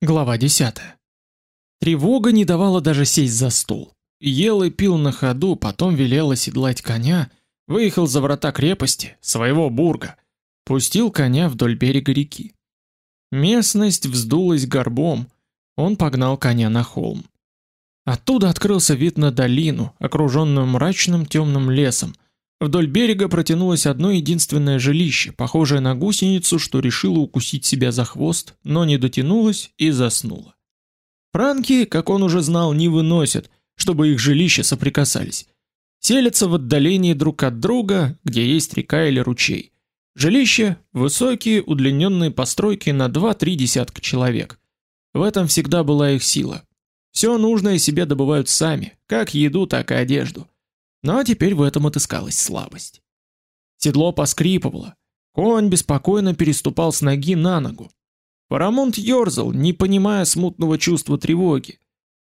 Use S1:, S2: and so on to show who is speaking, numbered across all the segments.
S1: Глава 10. Тревога не давала даже сесть за стол. Ел и пил на ходу, потом велел оседлать коня, выехал за врата крепости, своего бурга, пустил коня вдоль берега реки. Местность вздулась горбом, он погнал коня на холм. Оттуда открылся вид на долину, окруженную мрачным темным лесом. Вдоль берега протянулось одно единственное жилище, похожее на гусеницу, что решила укусить себя за хвост, но не дотянулась и заснула. Франки, как он уже знал, не выносят, чтобы их жилища соприкасались. Селятся в отдалении друг от друга, где есть река или ручей. Жилища высокие, удлиненные постройки на 2-3 десятка человек. В этом всегда была их сила. Все нужное себе добывают сами, как еду, так и одежду. Но теперь в этом отыскалась слабость. Седло поскрипывало. Конь беспокойно переступал с ноги на ногу. Парамонт ерзал, не понимая смутного чувства тревоги.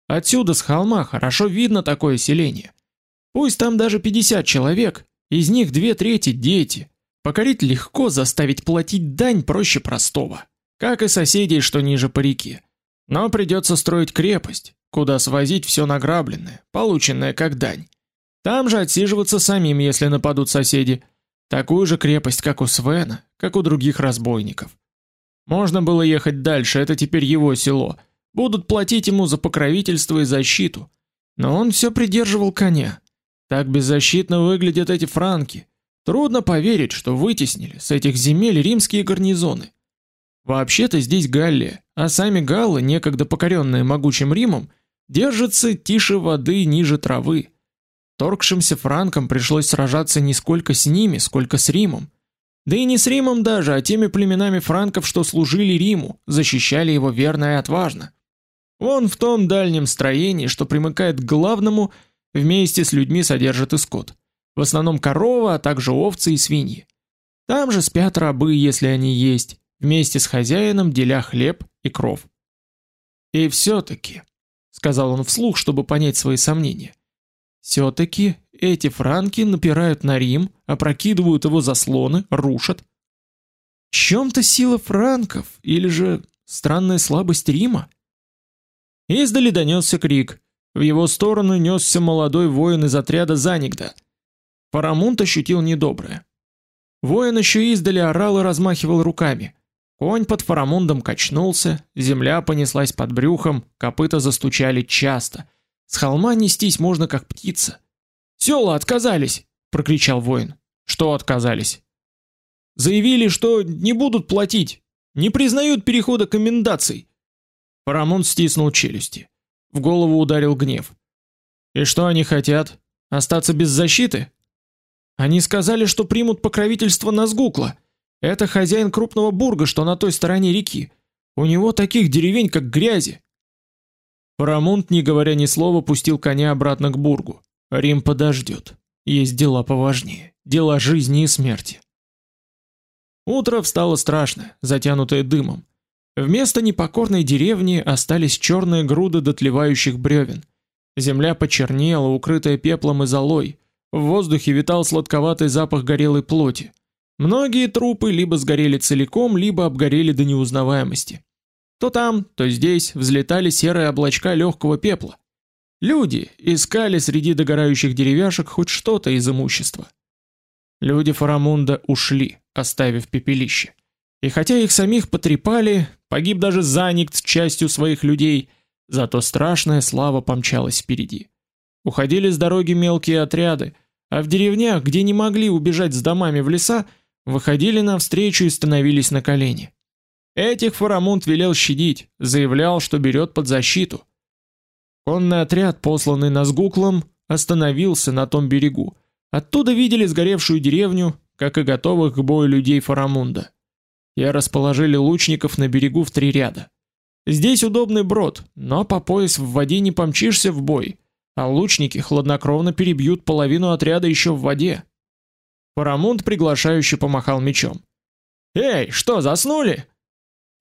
S1: Отсюда с холма хорошо видно такое селение. Пусть там даже 50 человек, из них две трети дети. Покорить легко, заставить платить дань проще простого, как и соседей, что ниже по реке. Но придется строить крепость, куда свозить все награбленное, полученное как дань. Там же отсиживаться самим, если нападут соседи. Такую же крепость, как у Свена, как у других разбойников. Можно было ехать дальше, это теперь его село. Будут платить ему за покровительство и защиту. Но он все придерживал коня. Так беззащитно выглядят эти франки. Трудно поверить, что вытеснили с этих земель римские гарнизоны. Вообще-то здесь Галлия, а сами галлы, некогда покоренные могучим Римом, держатся тише воды, ниже травы. Торгшимся франкам пришлось сражаться не сколько с ними, сколько с Римом. Да и не с Римом даже, а теми племенами франков, что служили Риму, защищали его верно и отважно. Вон в том дальнем строении, что примыкает к главному, вместе с людьми содержат и скот. В основном коровы, а также овцы и свиньи. Там же спят рабы, если они есть, вместе с хозяином деля хлеб и кров. И все-таки, сказал он вслух, чтобы понять свои сомнения, все-таки эти франки напирают на Рим, опрокидывают его заслоны, рушат. В чем-то сила франков, или же странная слабость Рима? Издали донесся крик. В его сторону несся молодой воин из отряда Заникда. Парамунт ощутил недоброе. Воин еще издали орал и размахивал руками. Конь под Фарамундом качнулся, земля понеслась под брюхом, копыта застучали часто. С холма нестись можно как птица. Села отказались, прокричал воин. Что отказались? Заявили, что не будут платить, не признают перехода комендаций. Парамон стиснул челюсти. В голову ударил гнев. И что они хотят? Остаться без защиты? Они сказали, что примут покровительство Назгукла. Это хозяин крупного бурга, что на той стороне реки. У него таких деревень, как грязи. Парамонт, не говоря ни слова, пустил коня обратно к бургу. Рим подождет. Есть дела поважнее, дела жизни и смерти. Утро встало страшное, затянутое дымом. Вместо непокорной деревни остались черные груды дотлевающих бревен. Земля почернела, укрытая пеплом и золой. В воздухе витал сладковатый запах горелой плоти. Многие трупы либо сгорели целиком, либо обгорели до неузнаваемости. То там, то здесь взлетали серые облачка легкого пепла. Люди искали среди догорающих деревяшек хоть что-то из имущества. Люди Фарамунда ушли, оставив пепелище. И хотя их самих потрепали, погиб даже Заникт с частью своих людей, зато страшная слава помчалась впереди. Уходили с дороги мелкие отряды, а в деревнях, где не могли убежать с домами в леса, выходили навстречу и становились на колени. Этих Фарамунд велел щадить, заявлял, что берет под защиту. Конный отряд, посланный Назгуклом, остановился на том берегу. Оттуда видели сгоревшую деревню, как и готовых к бою людей Фарамунда. Я расположили лучников на берегу в три ряда. Здесь удобный брод, но по пояс в воде не помчишься в бой, а лучники хладнокровно перебьют половину отряда еще в воде. Фарамунд приглашающе помахал мечом. «Эй, что, заснули?»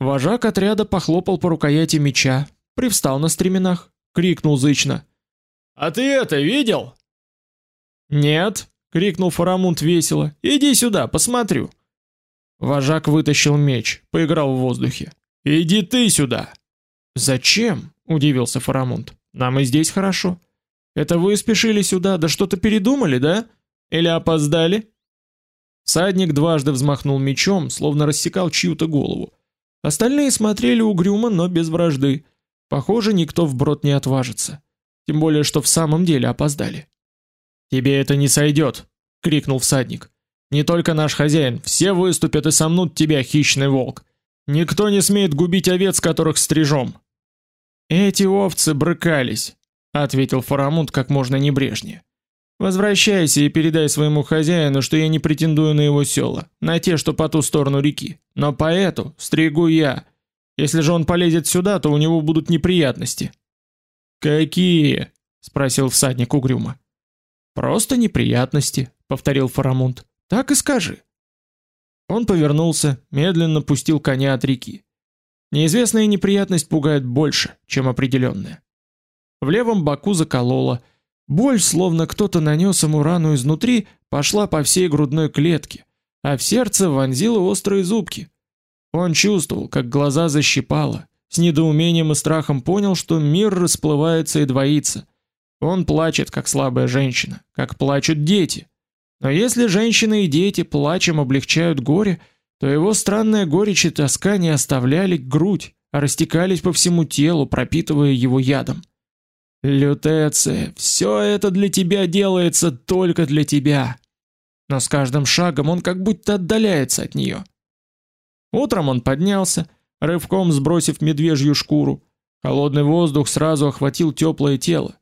S1: Вожак отряда похлопал по рукояти меча, привстал на стременах, крикнул зычно: "А ты это видел?" "Нет", крикнул Фарамунд весело. "Иди сюда, посмотрю". Вожак вытащил меч, поиграл в воздухе. "Иди ты сюда". Зачем? удивился Фарамунд. Нам и здесь хорошо. Это вы спешили сюда, да что-то передумали, да? Или опоздали? Садник дважды взмахнул мечом, словно рассекал чью-то голову. Остальные смотрели угрюмо, но без вражды. Похоже, никто в брод не отважится. Тем более, что в самом деле опоздали. Тебе это не сойдет, крикнул всадник. Не только наш хозяин, все выступят и сомнут тебя, хищный волк. Никто не смеет губить овец, которых стрижем. Эти овцы брыкались, ответил Фарамунд как можно небрежнее. Возвращайся и передай своему хозяину, что я не претендую на его села, на те, что по ту сторону реки, но по эту стригу я. Если же он полезет сюда, то у него будут неприятности. Какие? спросил всадник угрюмо. Просто неприятности, повторил Фарамунд. Так и скажи. Он повернулся, медленно пустил коня от реки. Неизвестная неприятность пугает больше, чем определенная. В левом боку закололо. Боль, словно кто-то нанес ему рану изнутри, пошла по всей грудной клетке, а в сердце вонзила острые зубки. Он чувствовал, как глаза защипало, с недоумением и страхом понял, что мир расплывается и двоится. Он плачет, как слабая женщина, как плачут дети. Но если женщины и дети плачем облегчают горе, то его странная горечь и тоска не оставляли грудь, а растекались по всему телу, пропитывая его ядом. Лютеция, все это для тебя делается только для тебя. Но с каждым шагом он как будто отдаляется от нее. Утром он поднялся, рывком сбросив медвежью шкуру. Холодный воздух сразу охватил теплое тело.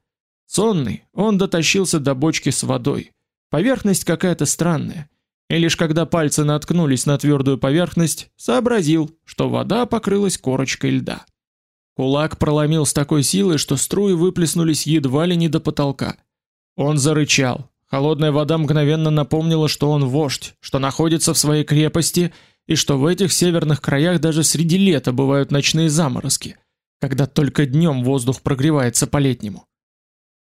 S1: Сонный, он дотащился до бочки с водой. Поверхность какая-то странная. И лишь когда пальцы наткнулись на твердую поверхность, сообразил, что вода покрылась корочкой льда. Кулак проломил с такой силой, что струи выплеснулись едва ли не до потолка. Он зарычал. Холодная вода мгновенно напомнила, что он вождь, что находится в своей крепости и что в этих северных краях даже среди лета бывают ночные заморозки, когда только днем воздух прогревается по-летнему.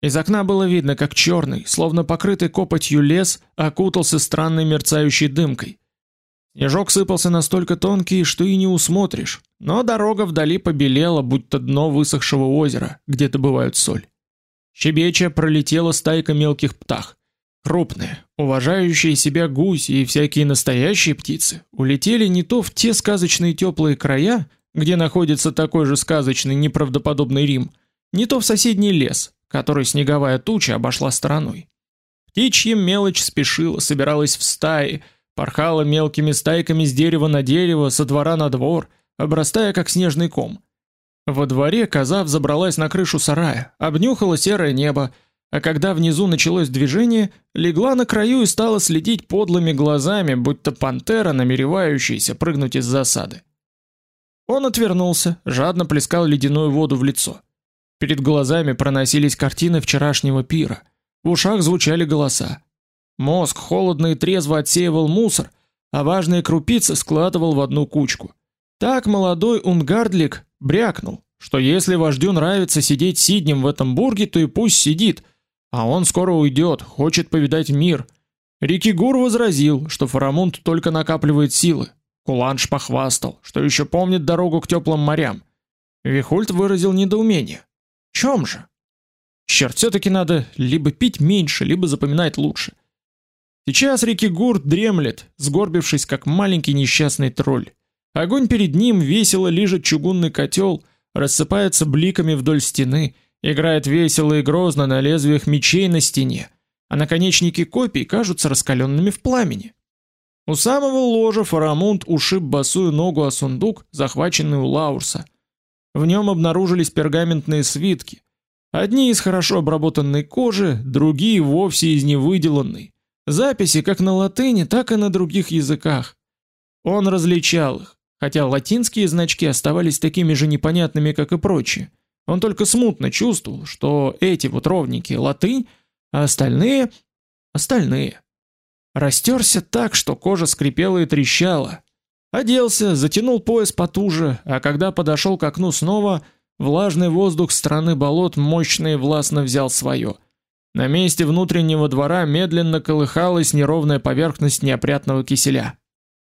S1: Из окна было видно, как черный, словно покрытый копотью лес, окутался странной мерцающей дымкой. Снежок сыпался настолько тонкий, что и не усмотришь, но дорога вдали побелела, будто дно высохшего озера, где-то бывает соль. Щебеча пролетела стайка мелких птах. Крупные, уважающие себя гуси и всякие настоящие птицы улетели не то в те сказочные теплые края, где находится такой же сказочный неправдоподобный Рим, не то в соседний лес, который снеговая туча обошла стороной. Птичья мелочь спешила, собиралась в стаи, порхала мелкими стайками с дерева на дерево, со двора на двор, обрастая как снежный ком. Во дворе коза взобралась на крышу сарая, обнюхала серое небо, а когда внизу началось движение, легла на краю и стала следить подлыми глазами, будто пантера, намеревающаяся прыгнуть из засады. Он отвернулся, жадно плескал ледяную воду в лицо. Перед глазами проносились картины вчерашнего пира. В ушах звучали голоса. Мозг холодно и трезво отсеивал мусор, а важные крупицы складывал в одну кучку. Так молодой унгардлик брякнул, что если вождю нравится сидеть сиднем в этом бурге, то и пусть сидит, а он скоро уйдет, хочет повидать мир. Рикигур возразил, что Фарамунд только накапливает силы. Куланш похвастал, что еще помнит дорогу к теплым морям. Вихульт выразил недоумение чем же? Черт, все-таки надо либо пить меньше, либо запоминать лучше. Сейчас Рики Гурт дремлет, сгорбившись, как маленький несчастный тролль. Огонь перед ним весело лижет чугунный котел, рассыпается бликами вдоль стены, играет весело и грозно на лезвиях мечей на стене, а наконечники копий кажутся раскаленными в пламени. У самого ложа Фарамунд ушиб босую ногу о сундук, захваченный у Лаурса. В нем обнаружились пергаментные свитки. Одни из хорошо обработанной кожи, другие вовсе из невыделанной. Записи как на латыни, так и на других языках. Он различал их, хотя латинские значки оставались такими же непонятными, как и прочие. Он только смутно чувствовал, что эти вот ровники латынь, а остальные остальные. Растерся так, что кожа скрипела и трещала, Оделся, затянул пояс потуже, а когда подошел к окну снова, влажный воздух страны болот мощно и властно взял свое. На месте внутреннего двора медленно колыхалась неровная поверхность неопрятного киселя.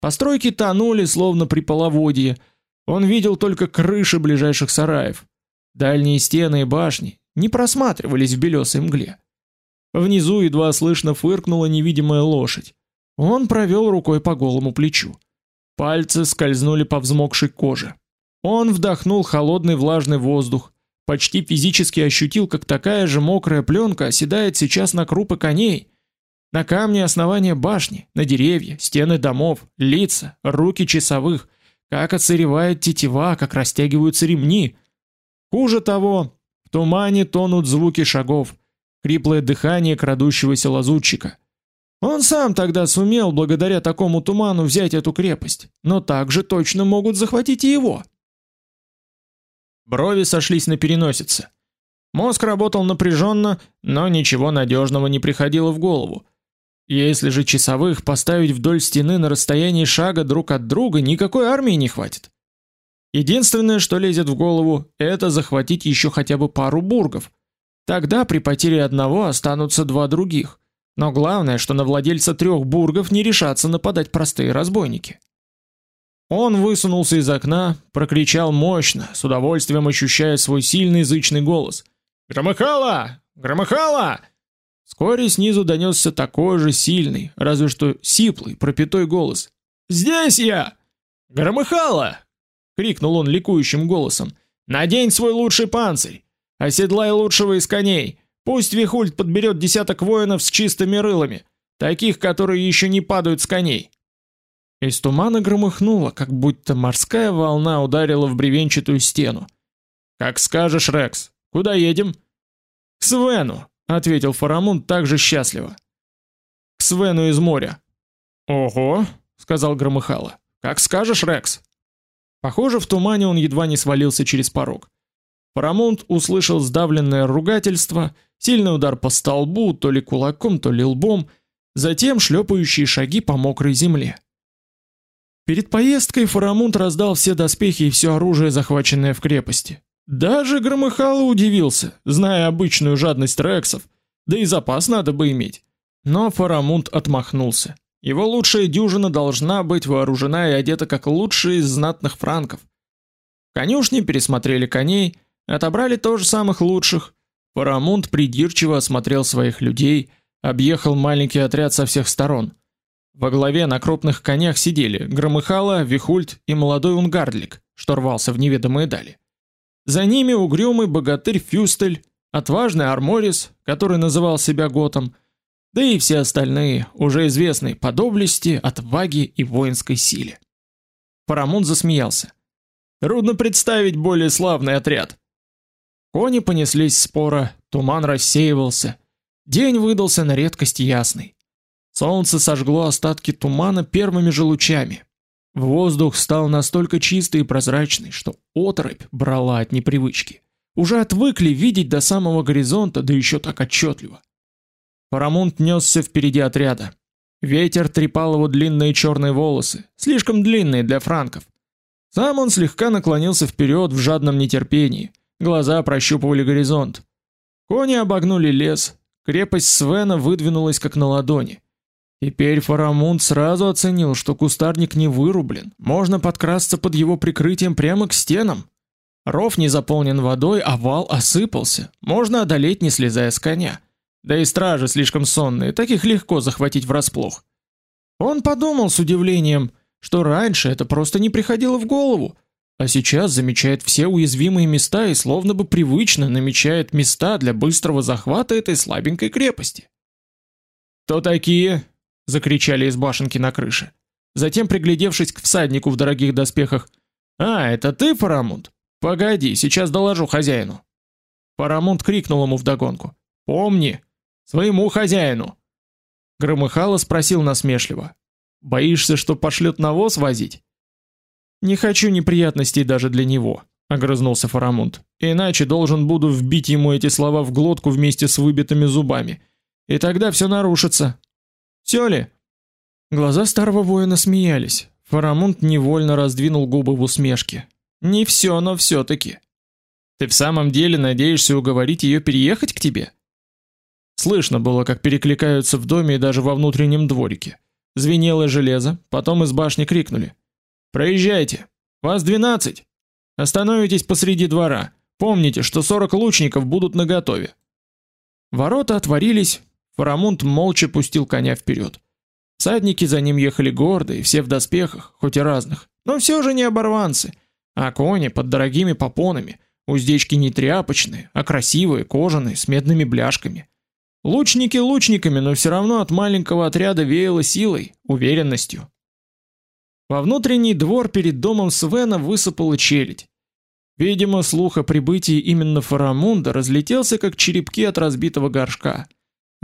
S1: Постройки тонули, словно при половодье, Он видел только крыши ближайших сараев. Дальние стены и башни не просматривались в белесой мгле. Внизу едва слышно фыркнула невидимая лошадь. Он провел рукой по голому плечу. Пальцы скользнули по взмокшей коже. Он вдохнул холодный влажный воздух, почти физически ощутил, как такая же мокрая пленка оседает сейчас на крупы коней, на камни основания башни, на деревья, стены домов, лица, руки часовых, как отсыревает тетива, как растягиваются ремни. Хуже того, в тумане тонут звуки шагов, хриплое дыхание крадущегося лазутчика. Он сам тогда сумел благодаря такому туману взять эту крепость, но также точно могут захватить и его. Брови сошлись на переносице. Мозг работал напряженно, но ничего надежного не приходило в голову. Если же часовых поставить вдоль стены на расстоянии шага друг от друга, никакой армии не хватит. Единственное, что лезет в голову, это захватить еще хотя бы пару бургов. Тогда при потере одного останутся два других. Но главное, что на владельца трех бургов не решатся нападать простые разбойники. Он высунулся из окна, прокричал мощно, с удовольствием ощущая свой сильный зычный голос. «Громыхало! Громыхало!» Вскоре снизу донесся такой же сильный, разве что сиплый, пропитой голос. «Здесь я!» «Громыхало!» — крикнул он ликующим голосом. «Надень свой лучший панцирь! Оседлай лучшего из коней! Пусть Вихульт подберет десяток воинов с чистыми рылами, таких, которые еще не падают с коней!» Из тумана громыхнуло, как будто морская волна ударила в бревенчатую стену. Как скажешь, Рекс. Куда едем? К Свену, ответил Фарамун также счастливо. К Свену из моря. Ого, сказал Громыхало. Как скажешь, Рекс. Похоже, в тумане он едва не свалился через порог. Фарамунд услышал сдавленное ругательство, сильный удар по столбу, то ли кулаком, то ли лбом, затем шлепающие шаги по мокрой земле. Перед поездкой Фарамунд раздал все доспехи и все оружие, захваченное в крепости. Даже Громыхало удивился, зная обычную жадность рексов, да и запас надо бы иметь. Но Фарамунд отмахнулся. Его лучшая дюжина должна быть вооружена и одета как лучшие из знатных франков. Конюшни пересмотрели коней, отобрали тоже самых лучших. Фарамунд придирчиво осмотрел своих людей, объехал маленький отряд со всех сторон. Во главе на крупных конях сидели Громыхало, Вихульт и молодой унгардлик, что рвался в неведомые дали. За ними угрюмый богатырь Фюстель, отважный Арморис, который называл себя Готом, да и все остальные, уже известные по доблести, отваге и воинской силе. Парамон засмеялся. Трудно представить более славный отряд. Кони понеслись спора, туман рассеивался. День выдался на редкость ясный. Солнце сожгло остатки тумана первыми же лучами. Воздух стал настолько чистый и прозрачный, что оторопь брала от непривычки. Уже отвыкли видеть до самого горизонта, да еще так отчетливо. Парамонт несся впереди отряда. Ветер трепал его длинные черные волосы, слишком длинные для франков. Сам он слегка наклонился вперед в жадном нетерпении. Глаза прощупывали горизонт. Кони обогнули лес. Крепость Свена выдвинулась как на ладони. Теперь Фарамунд сразу оценил, что кустарник не вырублен. Можно подкрасться под его прикрытием прямо к стенам. Ров не заполнен водой, а вал осыпался. Можно одолеть, не слезая с коня. Да и стражи слишком сонные, таких легко захватить врасплох. Он подумал с удивлением, что раньше это просто не приходило в голову, а сейчас замечает все уязвимые места и словно бы привычно намечает места для быстрого захвата этой слабенькой крепости. «Кто такие?» Закричали из башенки на крыше. Затем, приглядевшись к всаднику в дорогих доспехах: "А, это ты, Фарамунд? Погоди, сейчас доложу хозяину". Фарамунд крикнул ему вдогонку: "Помни, своему хозяину". Громыхало спросил насмешливо: "Боишься, что пошлет навоз возить?" "Не хочу неприятностей даже для него", огрызнулся Фарамунд. "Иначе должен буду вбить ему эти слова в глотку вместе с выбитыми зубами, и тогда все нарушится". Все ли? Глаза старого воина смеялись. Фарамунд невольно раздвинул губы в усмешке. Не все, но все таки Ты в самом деле надеешься уговорить ее переехать к тебе? Слышно было, как перекликаются в доме и даже во внутреннем дворике. Звенело железо, потом из башни крикнули: "Проезжайте!" Вас двенадцать. Остановитесь посреди двора. Помните, что сорок лучников будут наготове. Ворота отворились, Фарамунд молча пустил коня вперед. Садники за ним ехали гордые, все в доспехах, хоть и разных, но все же не оборванцы, а кони под дорогими попонами, уздечки не тряпочные, а красивые, кожаные, с медными бляшками. Лучники лучниками, но все равно от маленького отряда веяло силой, уверенностью. Во внутренний двор перед домом Свена высыпала челядь. Видимо, слух о прибытии именно Фарамунда разлетелся как черепки от разбитого горшка.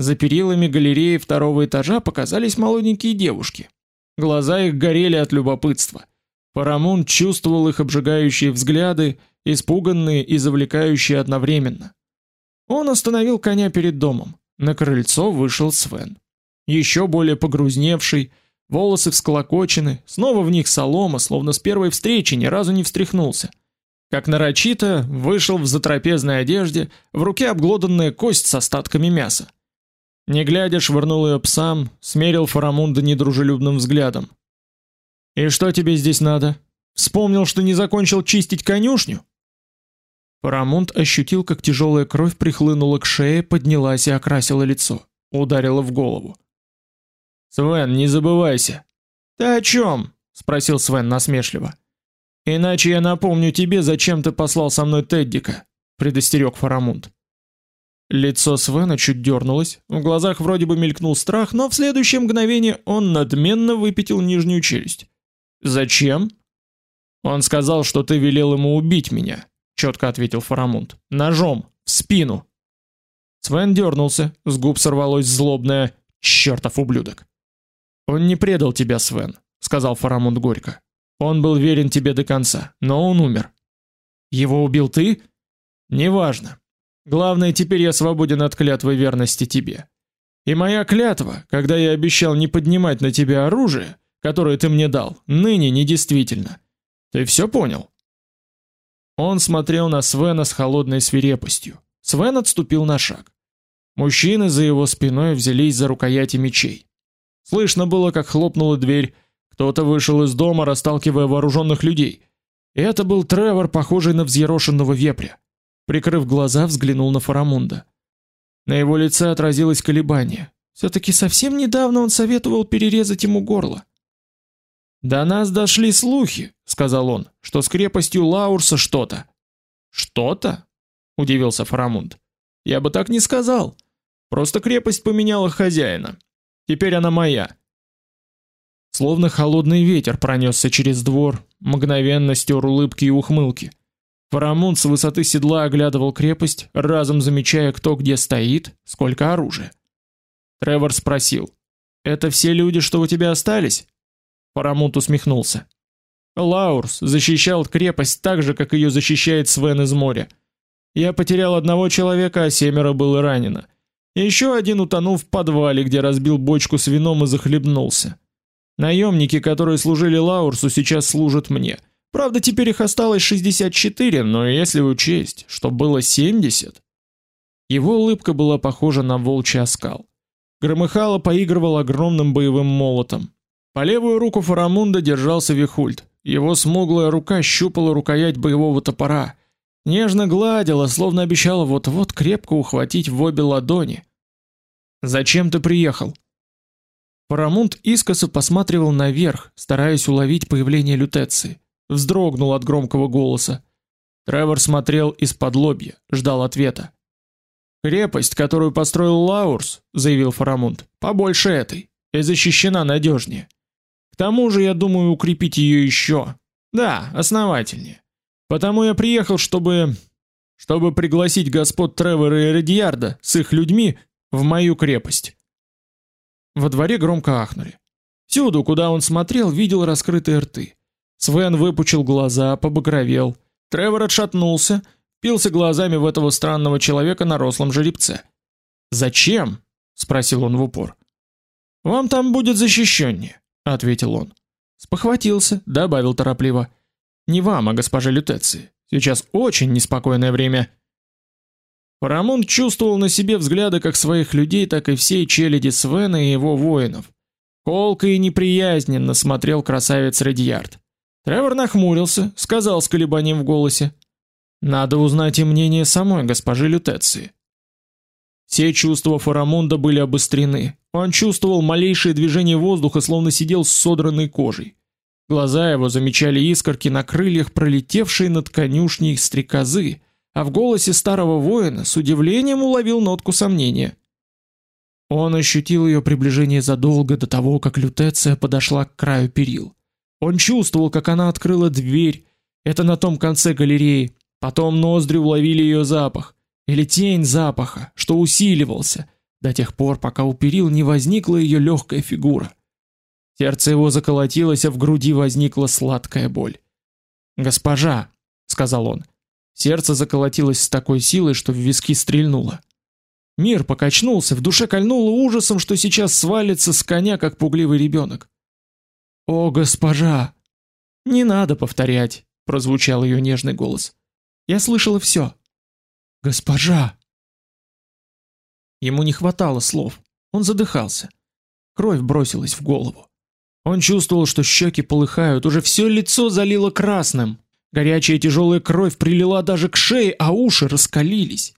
S1: За перилами галереи второго этажа показались молоденькие девушки. Глаза их горели от любопытства. Фарамунд чувствовал их обжигающие взгляды, испуганные и завлекающие одновременно. Он остановил коня перед домом. На крыльцо вышел Свен. Еще более погрузневший, волосы всклокочены, снова в них солома, словно с первой встречи ни разу не встряхнулся. Как нарочито, вышел в затрапезной одежде, в руке обглоданная кость с остатками мяса. Не глядя, швырнул ее псам, смерил Фарамунда недружелюбным взглядом. «И что тебе здесь надо? Вспомнил, что не закончил чистить конюшню?» Фарамунд ощутил, как тяжелая кровь прихлынула к шее, поднялась и окрасила лицо. Ударила в голову. «Свен, не забывайся!» «Ты о чем?» — спросил Свен насмешливо. «Иначе я напомню тебе, зачем ты послал со мной Теддика», — предостерег Фарамунд. Лицо Свена чуть дернулось, в глазах вроде бы мелькнул страх, но в следующее мгновение он надменно выпятил нижнюю челюсть. «Зачем?» «Он сказал, что ты велел ему убить меня», — четко ответил Фарамунд. «Ножом, в спину». Свен дернулся, с губ сорвалось злобное «чертов ублюдок». «Он не предал тебя, Свен», — сказал Фарамунд горько. «Он был верен тебе до конца, но он умер». «Его убил ты?» «Неважно. Главное, теперь я свободен от клятвы верности тебе. И моя клятва, когда я обещал не поднимать на тебя оружие, которое ты мне дал, ныне недействительна. Ты все понял?» Он смотрел на Свена с холодной свирепостью. Свен отступил на шаг. Мужчины за его спиной взялись за рукояти мечей. Слышно было, как хлопнула дверь. Кто-то вышел из дома, расталкивая вооруженных людей. И это был Тревор, похожий на взъерошенного вепря. Прикрыв глаза, взглянул на Фарамунда. На его лице отразилось колебание. все таки совсем недавно он советовал перерезать ему горло. До нас дошли слухи, сказал он, что с крепостью Лаурса что-то. Что-то? удивился Фарамунд. Я бы так не сказал. Просто крепость поменяла хозяина. Теперь она моя. Словно холодный ветер пронесся через двор, мгновенно стер улыбки и ухмылки. Фарамунд с высоты седла оглядывал крепость, разом замечая, кто где стоит, сколько оружия. Тревор спросил: "Это все люди, что у тебя остались?" Фарамунд усмехнулся. Лаурс защищал крепость так же, как ее защищает Свен из моря. Я потерял одного человека, а семеро было ранено. Еще один утонул в подвале, где разбил бочку с вином и захлебнулся. Наемники, которые служили Лаурсу, сейчас служат мне. Правда, теперь их осталось 64, но если учесть, что было 70, его улыбка была похожа на волчий оскал. Громыхало поигрывал огромным боевым молотом. По левую руку Фарамунда держался Вихульд. Его смуглая рука щупала рукоять боевого топора, нежно гладила, словно обещала вот-вот крепко ухватить в обе ладони. Зачем ты приехал? Парамунд искоса посматривал наверх, стараясь уловить появление лютеции. Вздрогнул от громкого голоса. Тревор смотрел из-под лобья, ждал ответа. Крепость, которую построил Лаурс, заявил Фарамунд, побольше этой и защищена надежнее. К тому же, я думаю, укрепить ее еще. Да, основательнее. Потому я приехал, чтобы чтобы пригласить господ Тревора и Редиарда с их людьми в мою крепость. Во дворе громко ахнули. Всюду, куда он смотрел, видел раскрытые рты. Свен выпучил глаза, побагровел. Тревор отшатнулся, пился глазами в этого странного человека на рослом жеребце. "Зачем?" спросил он в упор. "Вам там будет защищеннее", ответил он. Спохватился, добавил торопливо: "Не вам, а госпоже Лютеции. Сейчас очень неспокойное время". Парамонт чувствовал на себе взгляды как своих людей, так и всей челяди Свена и его воинов. Колко и неприязненно смотрел красавец Редьярд. Тревор нахмурился, сказал с колебанием в голосе: "Надо узнать и мнение самой госпожи Лютеции". Все чувства Фарамунда были обострены. Он чувствовал малейшее движение воздуха, словно сидел с содранной кожей. Глаза его замечали искорки на крыльях, пролетевшие над конюшней стрекозы, а в голосе старого воина с удивлением уловил нотку сомнения. Он ощутил ее приближение задолго до того, как Лютеция подошла к краю перил. Он чувствовал, как она открыла дверь. Это на том конце галереи. Потом ноздри уловили ее запах, или тень запаха, что усиливался до тех пор, пока у перил не возникла ее легкая фигура. Сердце его заколотилось, а в груди возникла сладкая боль. "Госпожа", сказал он. Сердце заколотилось с такой силой, что в виски стрельнуло. Мир покачнулся, в душе кольнуло ужасом, что сейчас свалится с коня, как пугливый ребенок. "О, госпожа!" "Не надо повторять", прозвучал ее нежный голос. "Я слышала все. "Госпожа!" Ему не хватало слов. Он задыхался. Кровь бросилась в голову. Он чувствовал, что щеки полыхают, уже все лицо залило красным. Горячая тяжелая кровь прилила даже к шее, а уши раскалились.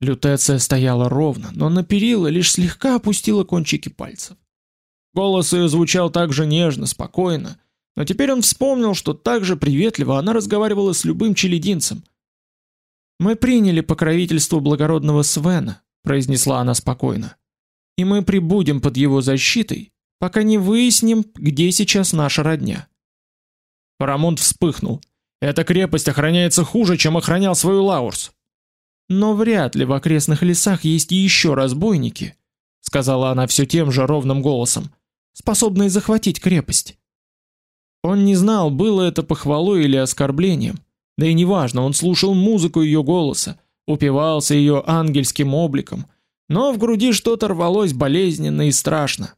S1: Лютеция стояла ровно, но на перила лишь слегка опустила кончики пальцев. Голос ее звучал так же нежно, спокойно, но теперь он вспомнил, что так же приветливо она разговаривала с любым челединцем. Мы приняли покровительство благородного Свена, произнесла она спокойно. И мы прибудем под его защитой, пока не выясним, где сейчас наша родня. Парамонт вспыхнул. Эта крепость охраняется хуже, чем охранял свою Лаурс. Но вряд ли в окрестных лесах есть еще разбойники, сказала она все тем же ровным голосом, способные захватить крепость. Он не знал, было это похвалой или оскорблением. Да и неважно, он слушал музыку ее голоса, упивался ее ангельским обликом, но в груди что-то рвалось болезненно и страшно.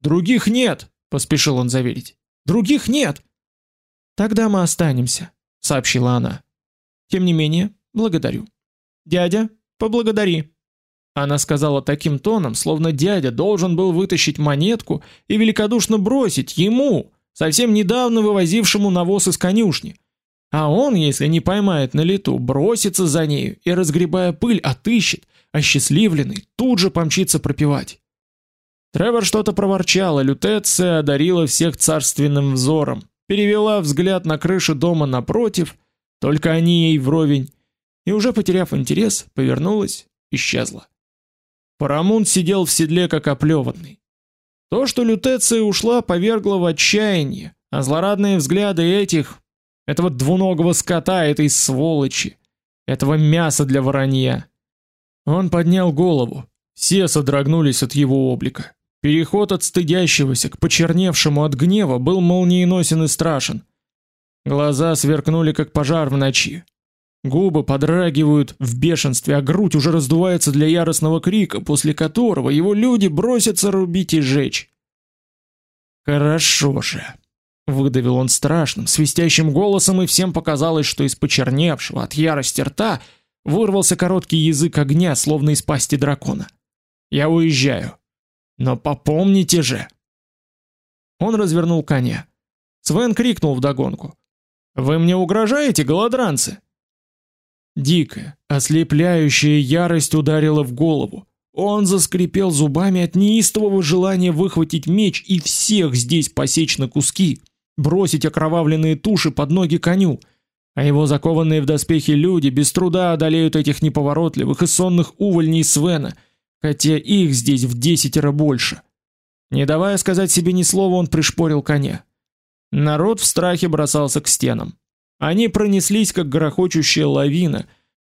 S1: Других нет, поспешил он заверить. Других нет. Тогда мы останемся, сообщила она. Тем не менее, благодарю. Дядя, поблагодари. Она сказала таким тоном, словно дядя должен был вытащить монетку и великодушно бросить ему, совсем недавно вывозившему навоз из конюшни. А он, если не поймает на лету, бросится за нею и разгребая пыль, отыщет, а счастливленный тут же помчится пропевать. Тревор что-то проворчал, и Лютеция одарила всех царственным взором, перевела взгляд на крышу дома напротив, только они ей вровень, и уже потеряв интерес, повернулась, исчезла. Парамунд сидел в седле как оплеванный. То, что Лютеция ушла, повергло в отчаяние, а злорадные взгляды этих, этого двуногого скота, этой сволочи, этого мяса для воронья. Он поднял голову. Все содрогнулись от его облика. Переход от стыдящегося к почерневшему от гнева был молниеносен и страшен. Глаза сверкнули как пожар в ночи. Губы подрагивают в бешенстве, а грудь уже раздувается для яростного крика, после которого его люди бросятся рубить и жечь. Хорошо же, выдавил он страшным, свистящим голосом, и всем показалось, что из почерневшего от ярости рта вырвался короткий язык огня, словно из пасти дракона. Я уезжаю. Но попомните же. Он развернул коня. Свен крикнул вдогонку: "Вы мне угрожаете, голодранцы?" Дикая, ослепляющая ярость ударила в голову. Он заскрипел зубами от неистового желания выхватить меч и всех здесь посечь на куски, бросить окровавленные туши под ноги коню, а его закованные в доспехи люди без труда одолеют этих неповоротливых и сонных увольней Свена хотя их здесь в десятеро больше. Не давая сказать себе ни слова, он пришпорил коня. Народ в страхе бросался к стенам. Они пронеслись как грохочущая лавина.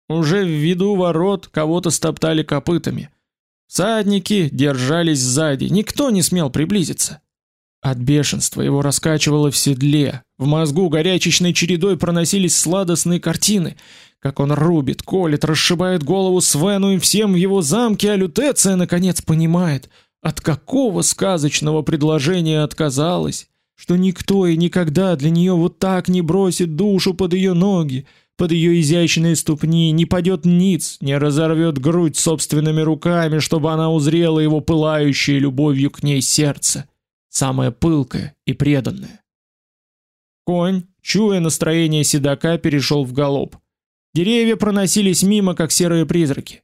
S1: Уже в виду ворот кого-то стоптали копытами. Садники держались сзади, никто не смел приблизиться. От бешенства его раскачивало в седле. В мозгу горячечной чередой проносились сладостные картины как он рубит, колет, расшибает голову Свену и всем в его замке, а Лютеция наконец понимает, от какого сказочного предложения отказалась, что никто и никогда для нее вот так не бросит душу под ее ноги, под ее изящные ступни, не падет ниц, не разорвет грудь собственными руками, чтобы она узрела его пылающее любовью к ней сердце, самое пылкое и преданное. Конь, чуя настроение седока, перешел в галоп. Деревья проносились мимо, как серые призраки.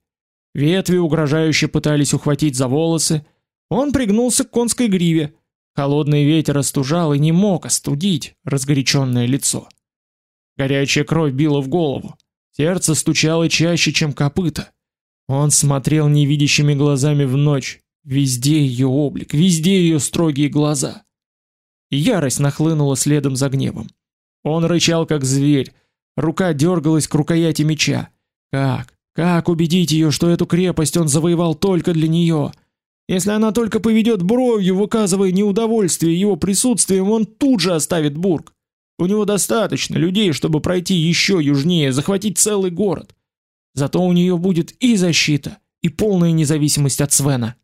S1: Ветви угрожающе пытались ухватить за волосы. Он пригнулся к конской гриве. Холодный ветер остужал и не мог остудить разгоряченное лицо. Горячая кровь била в голову. Сердце стучало чаще, чем копыта. Он смотрел невидящими глазами в ночь. Везде ее облик, везде ее строгие глаза. Ярость нахлынула следом за гневом. Он рычал как зверь, рука дергалась к рукояти меча. Как? Как убедить ее, что эту крепость он завоевал только для нее? Если она только поведет бровью, выказывая неудовольствие его присутствием, он тут же оставит Бург. У него достаточно людей, чтобы пройти еще южнее, захватить целый город. Зато у нее будет и защита, и полная независимость от Свена.